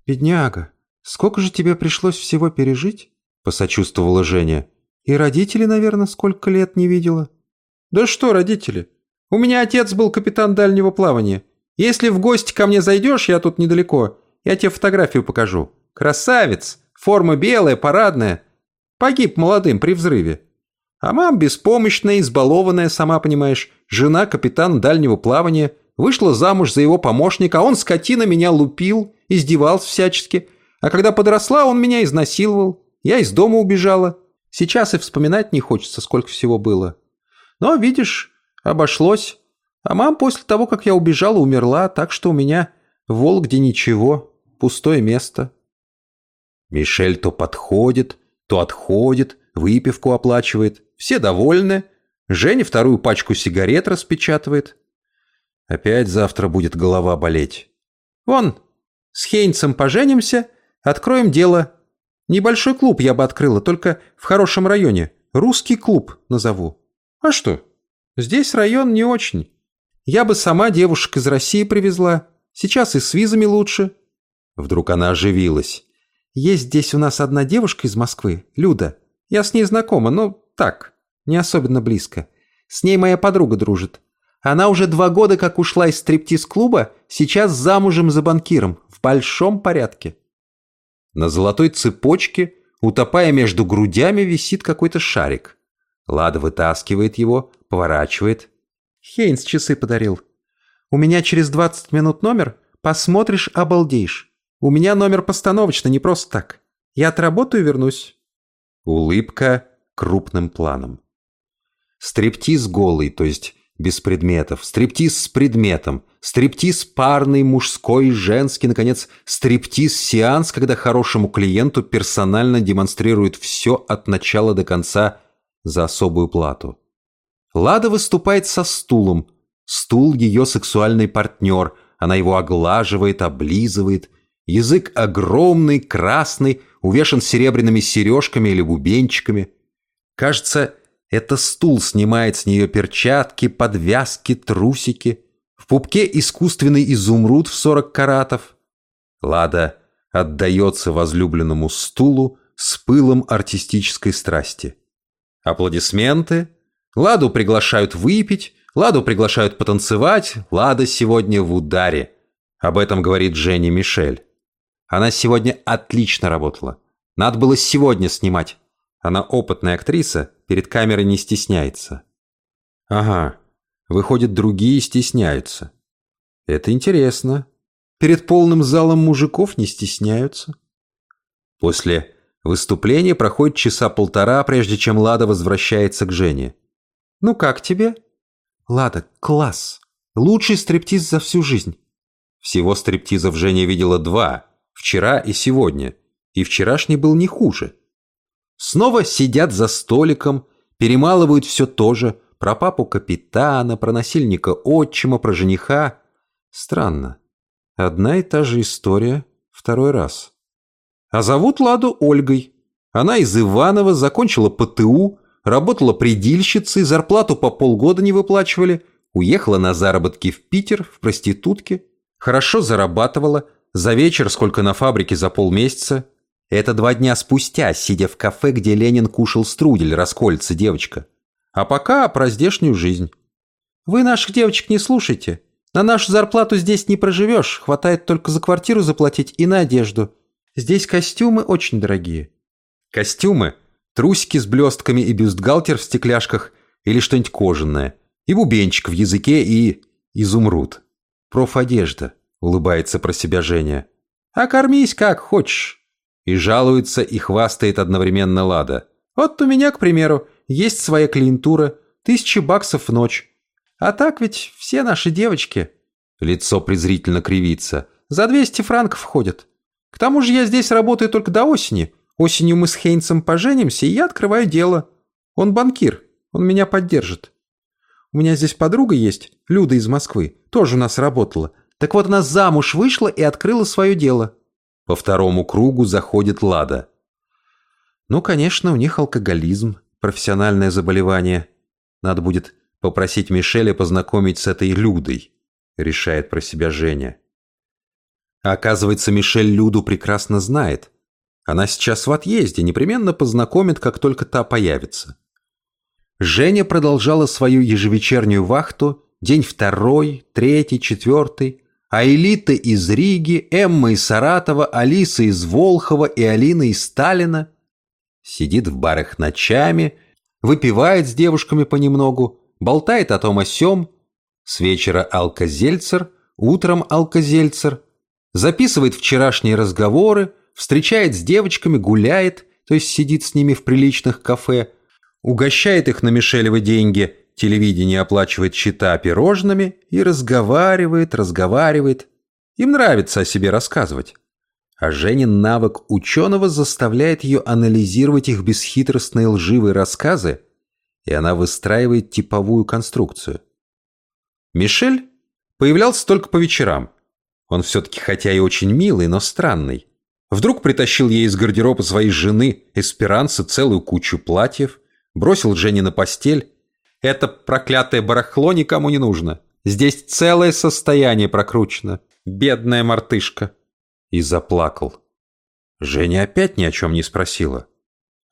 «Бедняга, сколько же тебе пришлось всего пережить?» Посочувствовала Женя. «И родители, наверное, сколько лет не видела?» «Да что родители? У меня отец был капитан дальнего плавания. Если в гости ко мне зайдешь, я тут недалеко, я тебе фотографию покажу. Красавец! Форма белая, парадная. Погиб молодым при взрыве. А мам беспомощная, избалованная, сама понимаешь, жена капитана дальнего плавания, вышла замуж за его помощника, а он, скотина, меня лупил, издевался всячески. А когда подросла, он меня изнасиловал. Я из дома убежала. Сейчас и вспоминать не хочется, сколько всего было. Но, видишь, обошлось. А мам после того, как я убежала, умерла, так что у меня в Вологде ничего, пустое место. Мишель то подходит, то отходит, выпивку оплачивает. Все довольны. Женя вторую пачку сигарет распечатывает. Опять завтра будет голова болеть. Вон, с Хейнцем поженимся, откроем дело. Небольшой клуб я бы открыла, только в хорошем районе. Русский клуб назову. А что? Здесь район не очень. Я бы сама девушек из России привезла. Сейчас и с визами лучше. Вдруг она оживилась. Есть здесь у нас одна девушка из Москвы, Люда. Я с ней знакома, но так, не особенно близко. С ней моя подруга дружит. Она уже два года как ушла из стриптиз-клуба, сейчас замужем за банкиром, в большом порядке. На золотой цепочке, утопая между грудями, висит какой-то шарик. Лада вытаскивает его, поворачивает. Хейнс часы подарил. У меня через 20 минут номер, посмотришь, обалдеешь. У меня номер постановочно, не просто так. Я отработаю и вернусь. Улыбка крупным планом. Стриптиз голый, то есть без предметов, стриптиз с предметом, стриптиз парный, мужской, женский, наконец, стриптиз-сеанс, когда хорошему клиенту персонально демонстрирует все от начала до конца за особую плату. Лада выступает со стулом. Стул – ее сексуальный партнер. Она его оглаживает, облизывает. Язык огромный, красный, увешан серебряными сережками или бубенчиками. Кажется, это стул снимает с нее перчатки, подвязки, трусики. В пупке искусственный изумруд в сорок каратов. Лада отдается возлюбленному стулу с пылом артистической страсти. Аплодисменты. Ладу приглашают выпить, Ладу приглашают потанцевать, Лада сегодня в ударе. Об этом говорит Женя Мишель. Она сегодня отлично работала. Надо было сегодня снимать. Она опытная актриса, перед камерой не стесняется. Ага, выходит, другие стесняются. Это интересно. Перед полным залом мужиков не стесняются. После выступления проходит часа полтора, прежде чем Лада возвращается к Жене. «Ну как тебе?» «Лада, класс! Лучший стриптиз за всю жизнь!» Всего стриптизов Женя видела два, вчера и сегодня, и вчерашний был не хуже. Снова сидят за столиком, перемалывают все то же, про папу капитана, про насильника отчима, про жениха. Странно. Одна и та же история второй раз. А зовут Ладу Ольгой. Она из Иванова, закончила ПТУ, работала предильщицей, зарплату по полгода не выплачивали, уехала на заработки в Питер, в проститутке, хорошо зарабатывала, за вечер сколько на фабрике за полмесяца, это два дня спустя, сидя в кафе, где Ленин кушал струдель, расколется девочка. А пока про здешнюю жизнь. Вы наших девочек не слушайте. На нашу зарплату здесь не проживешь, хватает только за квартиру заплатить и на одежду. Здесь костюмы очень дорогие. Костюмы? Трусики с блестками и бюстгальтер в стекляшках или что-нибудь кожаное. И бубенчик в языке и... изумруд. Профодежда, улыбается про себя Женя. А кормись как хочешь. И жалуется, и хвастает одновременно Лада. «Вот у меня, к примеру, есть своя клиентура, тысячи баксов в ночь. А так ведь все наши девочки...» Лицо презрительно кривится. «За 200 франков ходят. К тому же я здесь работаю только до осени. Осенью мы с Хейнсом поженимся, и я открываю дело. Он банкир, он меня поддержит. У меня здесь подруга есть, Люда из Москвы, тоже у нас работала. Так вот она замуж вышла и открыла свое дело. По второму кругу заходит Лада. Ну, конечно, у них алкоголизм, профессиональное заболевание. Надо будет попросить Мишеля познакомить с этой Людой, решает про себя Женя. Оказывается, Мишель Люду прекрасно знает. Она сейчас в отъезде, непременно познакомит, как только та появится. Женя продолжала свою ежевечернюю вахту, день второй, третий, четвертый, а Элита из Риги, Эмма из Саратова, Алиса из Волхова и Алина из Сталина сидит в барах ночами, выпивает с девушками понемногу, болтает о том о сём, с вечера алкозельцер, утром алкозельцер, записывает вчерашние разговоры, встречает с девочками, гуляет, то есть сидит с ними в приличных кафе, угощает их на Мишелевы деньги телевидение оплачивает счета пирожными и разговаривает, разговаривает. Им нравится о себе рассказывать. А Женин навык ученого заставляет ее анализировать их бесхитростные лживые рассказы, и она выстраивает типовую конструкцию. Мишель появлялся только по вечерам. Он все-таки хотя и очень милый, но странный. Вдруг притащил ей из гардероба своей жены Эсперанцы целую кучу платьев, бросил Жене на постель. Это проклятое барахло никому не нужно. Здесь целое состояние прокручено. Бедная мартышка. И заплакал. Женя опять ни о чем не спросила.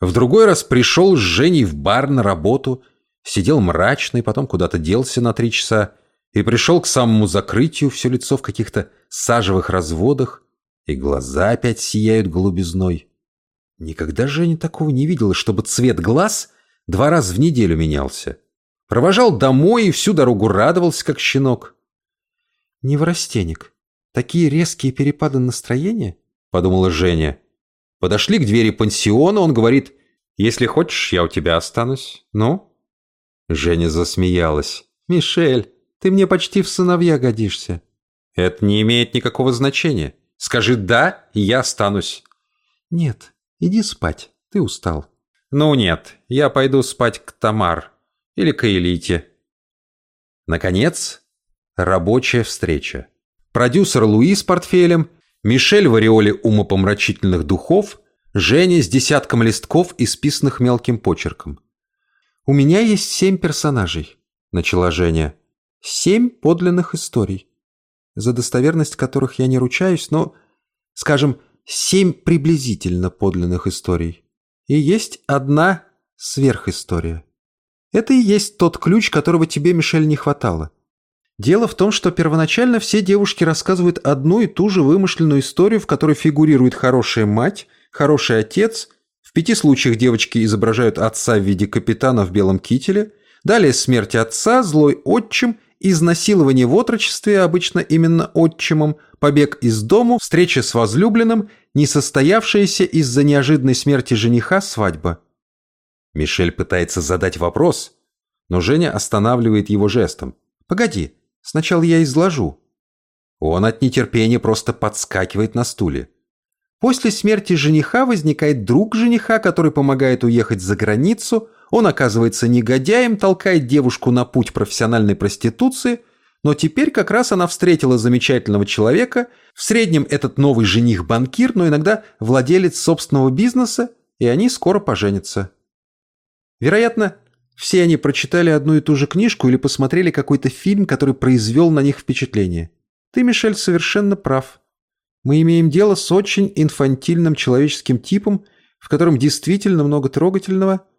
В другой раз пришел с Женей в бар на работу, сидел мрачный, потом куда-то делся на три часа и пришел к самому закрытию, все лицо в каких-то сажевых разводах, и глаза опять сияют голубизной. Никогда Женя такого не видела, чтобы цвет глаз два раза в неделю менялся. Провожал домой и всю дорогу радовался, как щенок. «Неврастенник, такие резкие перепады настроения?» — подумала Женя. Подошли к двери пансиона, он говорит, «Если хочешь, я у тебя останусь. Ну?» Женя засмеялась. «Мишель, ты мне почти в сыновья годишься». «Это не имеет никакого значения. Скажи «да», и я останусь». «Нет, иди спать, ты устал». «Ну нет, я пойду спать к Тамар или к Элите». Наконец, рабочая встреча. Продюсер Луи с портфелем, Мишель в ореоле умопомрачительных духов, Женя с десятком листков, исписанных мелким почерком. «У меня есть семь персонажей», — начала Женя. «Семь подлинных историй за достоверность которых я не ручаюсь, но, скажем, семь приблизительно подлинных историй. И есть одна сверхистория. Это и есть тот ключ, которого тебе, Мишель, не хватало. Дело в том, что первоначально все девушки рассказывают одну и ту же вымышленную историю, в которой фигурирует хорошая мать, хороший отец, в пяти случаях девочки изображают отца в виде капитана в белом кителе, далее смерть отца, злой отчим изнасилование в отрочестве, обычно именно отчимом, побег из дому, встреча с возлюбленным, несостоявшаяся из-за неожиданной смерти жениха свадьба. Мишель пытается задать вопрос, но Женя останавливает его жестом. «Погоди, сначала я изложу». Он от нетерпения просто подскакивает на стуле. После смерти жениха возникает друг жениха, который помогает уехать за границу, он оказывается негодяем, толкает девушку на путь профессиональной проституции, но теперь как раз она встретила замечательного человека, в среднем этот новый жених-банкир, но иногда владелец собственного бизнеса, и они скоро поженятся. Вероятно, все они прочитали одну и ту же книжку или посмотрели какой-то фильм, который произвел на них впечатление. Ты, Мишель, совершенно прав. Мы имеем дело с очень инфантильным человеческим типом, в котором действительно много трогательного –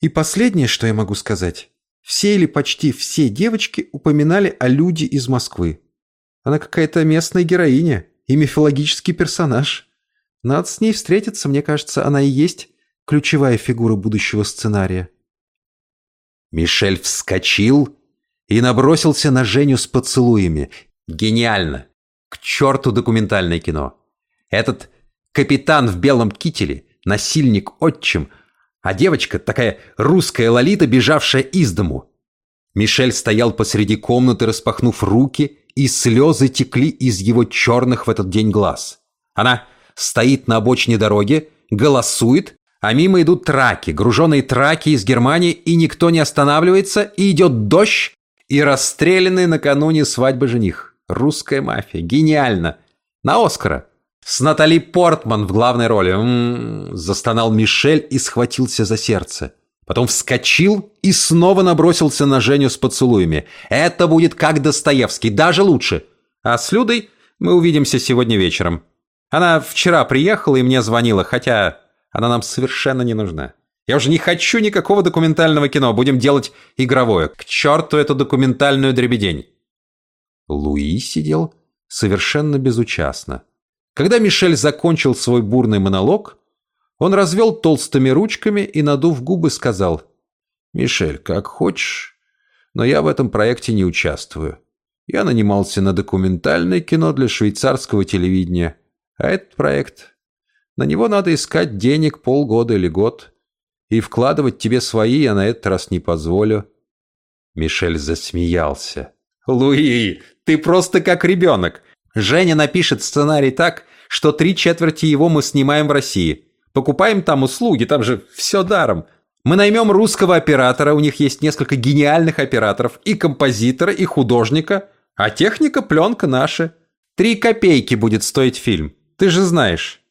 и последнее, что я могу сказать. Все или почти все девочки упоминали о Люде из Москвы. Она какая-то местная героиня и мифологический персонаж. Надо с ней встретиться, мне кажется, она и есть ключевая фигура будущего сценария. Мишель вскочил и набросился на Женю с поцелуями. Гениально! К черту документальное кино! Этот капитан в белом кителе, насильник-отчим – а девочка такая русская лолита, бежавшая из дому. Мишель стоял посреди комнаты, распахнув руки, и слезы текли из его черных в этот день глаз. Она стоит на обочине дороги, голосует, а мимо идут траки, груженные траки из Германии, и никто не останавливается, и идет дождь, и расстрелянный накануне свадьбы жених. Русская мафия. Гениально. На Оскара. С Натали Портман в главной роли. М -м -м, застонал Мишель и схватился за сердце. Потом вскочил и снова набросился на Женю с поцелуями. Это будет как Достоевский, даже лучше. А с Людой мы увидимся сегодня вечером. Она вчера приехала и мне звонила, хотя она нам совершенно не нужна. Я уже не хочу никакого документального кино, будем делать игровое. К черту эту документальную дребедень. Луи сидел совершенно безучастно. Когда Мишель закончил свой бурный монолог, он развел толстыми ручками и, надув губы, сказал, «Мишель, как хочешь, но я в этом проекте не участвую. Я нанимался на документальное кино для швейцарского телевидения, а этот проект... На него надо искать денег полгода или год, и вкладывать тебе свои я на этот раз не позволю. Мишель засмеялся. «Луи, ты просто как ребенок. Женя напишет сценарий так, что три четверти его мы снимаем в России. Покупаем там услуги, там же все даром. Мы наймем русского оператора, у них есть несколько гениальных операторов, и композитора, и художника, а техника пленка наша. Три копейки будет стоить фильм, ты же знаешь».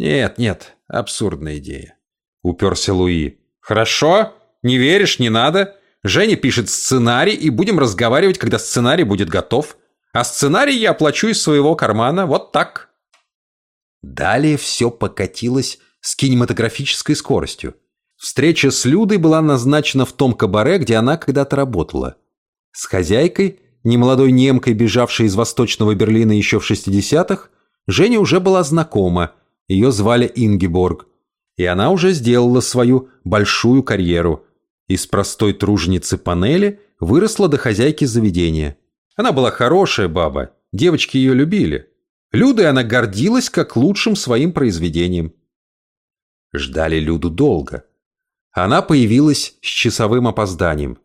«Нет, нет, абсурдная идея», — уперся Луи. «Хорошо, не веришь, не надо. Женя пишет сценарий, и будем разговаривать, когда сценарий будет готов. А сценарий я оплачу из своего кармана, вот так». Далее все покатилось с кинематографической скоростью. Встреча с Людой была назначена в том кабаре, где она когда-то работала. С хозяйкой, немолодой немкой, бежавшей из Восточного Берлина еще в 60-х, Женя уже была знакома, ее звали Ингеборг, и она уже сделала свою большую карьеру. Из простой труженицы панели выросла до хозяйки заведения. Она была хорошая баба, девочки ее любили. Людой она гордилась как лучшим своим произведением. Ждали Люду долго. Она появилась с часовым опозданием.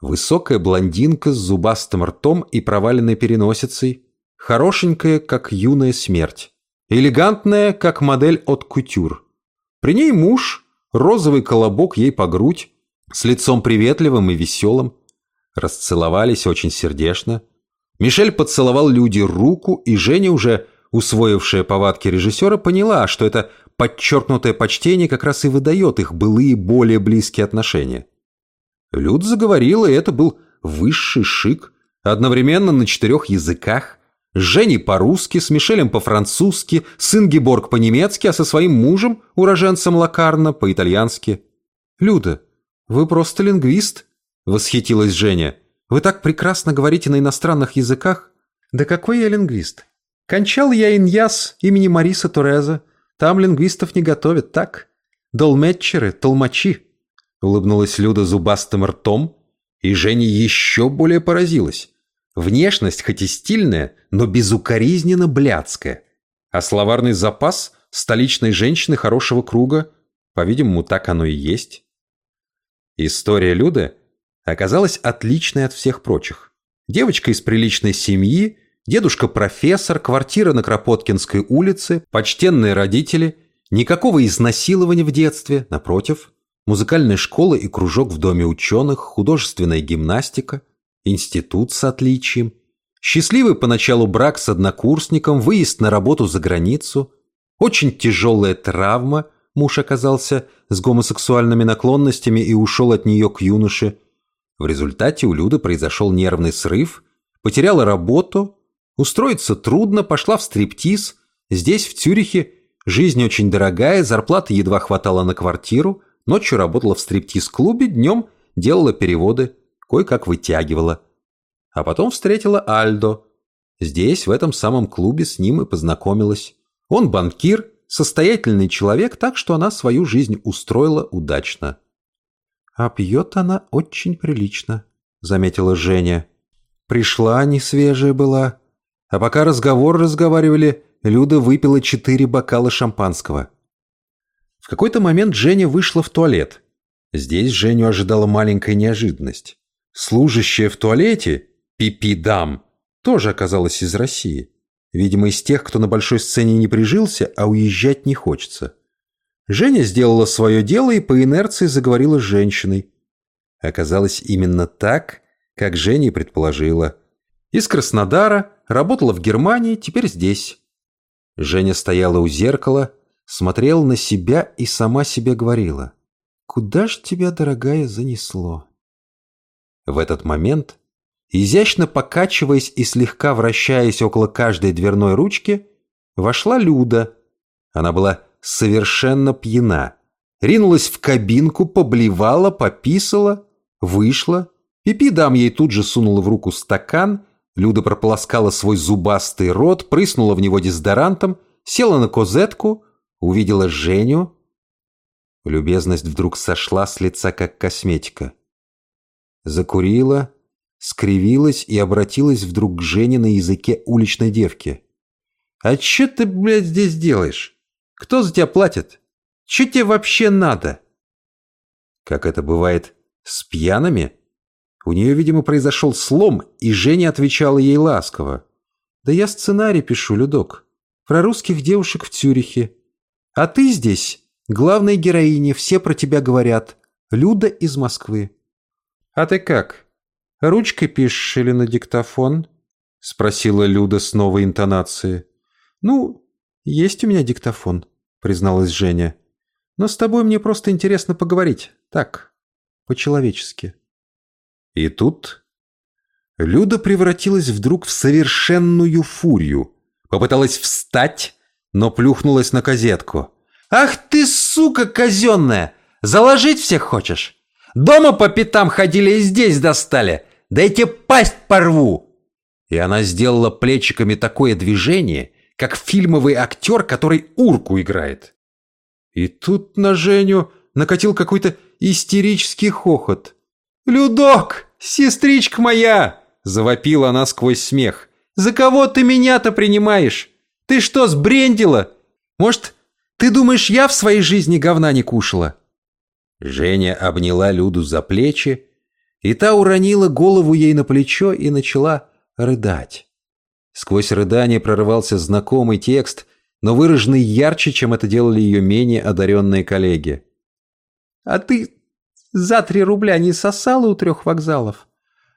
Высокая блондинка с зубастым ртом и проваленной переносицей, хорошенькая, как юная смерть, элегантная, как модель от кутюр. При ней муж, розовый колобок ей по грудь, с лицом приветливым и веселым. Расцеловались очень сердечно. Мишель поцеловал Люде руку, и Женя, уже усвоившая повадки режиссера, поняла, что это подчеркнутое почтение как раз и выдает их былые более близкие отношения. Люд заговорила, и это был высший шик, одновременно на четырех языках, с Женей по-русски, с Мишелем по-французски, с Ингеборг по-немецки, а со своим мужем, уроженцем Лакарна, по-итальянски. «Люда, вы просто лингвист?» — восхитилась Женя. «Вы так прекрасно говорите на иностранных языках». «Да какой я лингвист? Кончал я иньяс имени Мариса Туреза. Там лингвистов не готовят, так? Долметчеры, толмачи». Улыбнулась Люда зубастым ртом, и Женя еще более поразилась. Внешность хоть и стильная, но безукоризненно блядская. А словарный запас столичной женщины хорошего круга, по-видимому, так оно и есть. История Люды оказалась отличной от всех прочих. Девочка из приличной семьи, дедушка профессор, квартира на Кропоткинской улице, почтенные родители, никакого изнасилования в детстве, напротив, музыкальная школа и кружок в Доме ученых, художественная гимнастика – институт с отличием, счастливый поначалу брак с однокурсником, выезд на работу за границу, очень тяжелая травма, муж оказался с гомосексуальными наклонностями и ушел от нее к юноше. В результате у Люды произошел нервный срыв, потеряла работу, устроиться трудно, пошла в стриптиз. Здесь, в Цюрихе, жизнь очень дорогая, зарплаты едва хватало на квартиру, ночью работала в стриптиз-клубе, днем делала переводы кое-как вытягивала. А потом встретила Альдо. Здесь, в этом самом клубе, с ним и познакомилась. Он банкир, состоятельный человек, так что она свою жизнь устроила удачно. «А пьет она очень прилично», — заметила Женя. «Пришла, не свежая была. А пока разговор разговаривали, Люда выпила четыре бокала шампанского». В какой-то момент Женя вышла в туалет. Здесь Женю ожидала маленькая неожиданность. Служащая в туалете, Пипи Дам, тоже оказалась из России. Видимо, из тех, кто на большой сцене не прижился, а уезжать не хочется. Женя сделала свое дело и по инерции заговорила с женщиной. Оказалось именно так, как Женя предположила. Из Краснодара, работала в Германии, теперь здесь. Женя стояла у зеркала, смотрела на себя и сама себе говорила. «Куда ж тебя, дорогая, занесло?» В этот момент, изящно покачиваясь и слегка вращаясь около каждой дверной ручки, вошла Люда. Она была совершенно пьяна. Ринулась в кабинку, поблевала, пописала, вышла. Пипи дам ей тут же сунула в руку стакан, Люда прополоскала свой зубастый рот, прыснула в него дезодорантом, села на козетку, увидела Женю. Любезность вдруг сошла с лица, как косметика закурила, скривилась и обратилась вдруг к Жене на языке уличной девки. «А чё ты, блядь, здесь делаешь? Кто за тебя платит? Чё тебе вообще надо?» Как это бывает с пьяными, У нее, видимо, произошел слом, и Женя отвечала ей ласково. «Да я сценарий пишу, Людок. Про русских девушек в Цюрихе. А ты здесь, главная героиня, все про тебя говорят. Люда из Москвы». «А ты как? Ручкой пишешь или на диктофон?» — спросила Люда с новой интонацией. «Ну, есть у меня диктофон», — призналась Женя. «Но с тобой мне просто интересно поговорить. Так, по-человечески». И тут Люда превратилась вдруг в совершенную фурию. Попыталась встать, но плюхнулась на козетку. «Ах ты, сука казенная! Заложить всех хочешь? Дома по пятам ходили и здесь достали! Да я тебе пасть порву!» И она сделала плечиками такое движение, как фильмовый актер, который урку играет. И тут на Женю накатил какой-то истерический хохот. «Людок, сестричка моя!» – завопила она сквозь смех. «За кого ты меня-то принимаешь? Ты что, сбрендила? Может, ты думаешь, я в своей жизни говна не кушала?» Женя обняла Люду за плечи, и та уронила голову ей на плечо и начала рыдать. Сквозь рыдание прорывался знакомый текст, но выраженный ярче, чем это делали ее менее одаренные коллеги. «А ты за три рубля не сосала у трех вокзалов?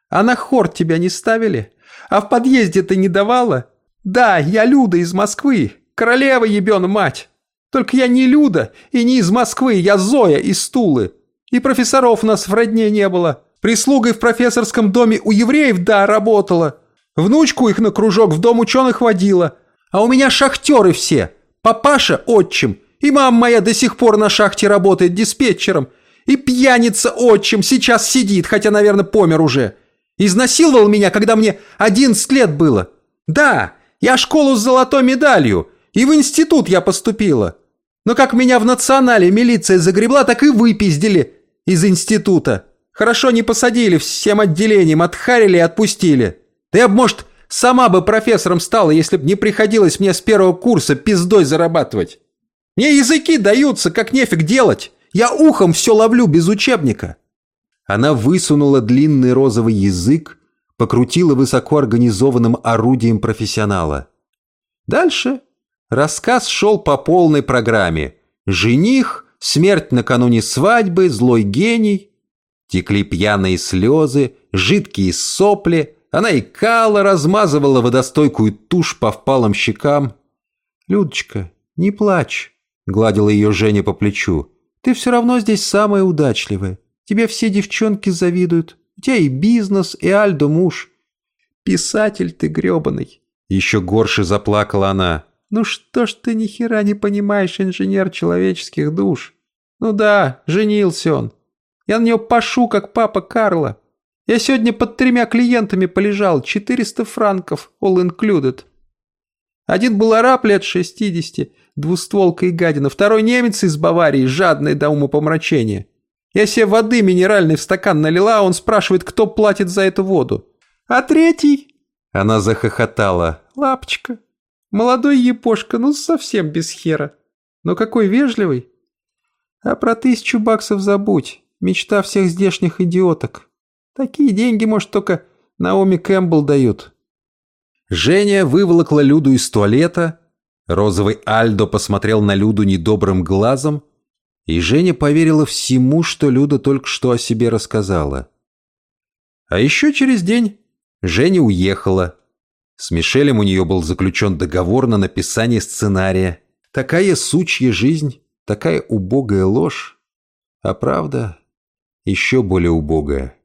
А на хор тебя не ставили? А в подъезде ты не давала? Да, я Люда из Москвы, королева ебена мать. Только я не Люда и не из Москвы, я Зоя из Тулы. И профессоров у нас в родне не было. Прислугой в профессорском доме у евреев, да, работала. Внучку их на кружок в дом ученых водила. А у меня шахтеры все. Папаша – отчим. И мама моя до сих пор на шахте работает диспетчером. И пьяница отчим сейчас сидит, хотя, наверное, помер уже. Изнасиловал меня, когда мне 11 лет было. Да, я школу с золотой медалью, и в институт я поступила. Но как меня в национале милиция загребла, так и выпиздили из института. Хорошо не посадили всем отделением, отхарили и отпустили. Да я бы, может, сама бы профессором стала, если бы не приходилось мне с первого курса пиздой зарабатывать. Мне языки даются, как нефиг делать. Я ухом все ловлю без учебника». Она высунула длинный розовый язык, покрутила высокоорганизованным орудием профессионала. Дальше рассказ шел по полной программе. Жених, смерть накануне свадьбы, злой гений. Текли пьяные слезы, жидкие сопли. Она икала, размазывала водостойкую тушь по впалым щекам. «Людочка, не плачь», — гладила ее Женя по плечу. Ты все равно здесь самая удачливая. Тебе все девчонки завидуют. У тебя и бизнес, и Альдо муж. Писатель ты гребаный. Еще горше заплакала она. Ну что ж ты ни хера не понимаешь, инженер человеческих душ? Ну да, женился он. Я на него пашу, как папа Карла. Я сегодня под тремя клиентами полежал, 400 франков, all included. Один был араб лет 60, двустволка и гадина, второй немец из Баварии, жадный до умопомрачения. Я себе воды минеральной в стакан налила, а он спрашивает, кто платит за эту воду. А третий... Она захохотала. Лапочка. Молодой епошка, ну совсем без хера. Но какой вежливый. А про тысячу баксов забудь. Мечта всех здешних идиоток. Такие деньги, может, только Наоми Кэмпбелл дают. Женя выволокла Люду из туалета, Розовый Альдо посмотрел на Люду недобрым глазом, и Женя поверила всему, что Люда только что о себе рассказала. А еще через день Женя уехала. С Мишелем у нее был заключен договор на написание сценария. Такая сучья жизнь, такая убогая ложь, а правда еще более убогая.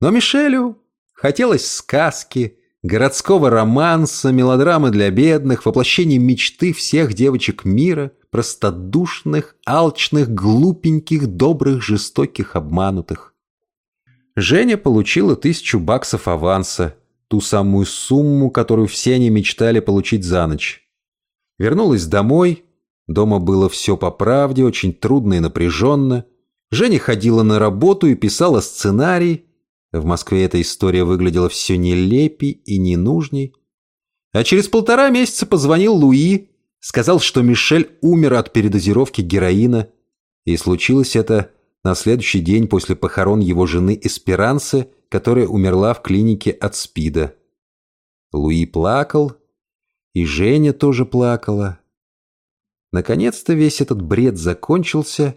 Но Мишелю хотелось сказки, городского романса, мелодрамы для бедных, воплощение мечты всех девочек мира, простодушных, алчных, глупеньких, добрых, жестоких, обманутых. Женя получила тысячу баксов аванса, ту самую сумму, которую все они мечтали получить за ночь. Вернулась домой, дома было все по правде, очень трудно и напряженно. Женя ходила на работу и писала сценарий, в Москве эта история выглядела все нелепей и ненужней. А через полтора месяца позвонил Луи, сказал, что Мишель умер от передозировки героина, и случилось это на следующий день после похорон его жены Эсперанцы которая умерла в клинике от СПИДа. Луи плакал, и Женя тоже плакала. Наконец-то весь этот бред закончился,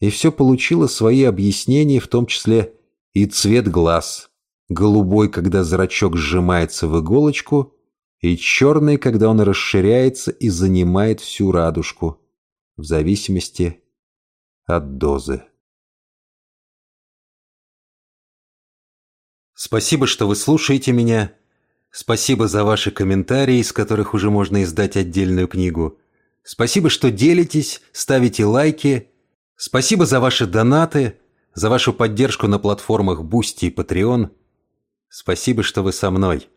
и все получило свои объяснения, в том числе и цвет глаз. Голубой, когда зрачок сжимается в иголочку, и черный, когда он расширяется и занимает всю радужку, в зависимости от дозы. Спасибо, что вы слушаете меня. Спасибо за ваши комментарии, из которых уже можно издать отдельную книгу. Спасибо, что делитесь, ставите лайки. Спасибо за ваши донаты, за вашу поддержку на платформах Boosty и Patreon. Спасибо, что вы со мной.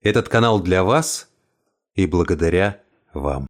Этот канал для вас и благодаря вам.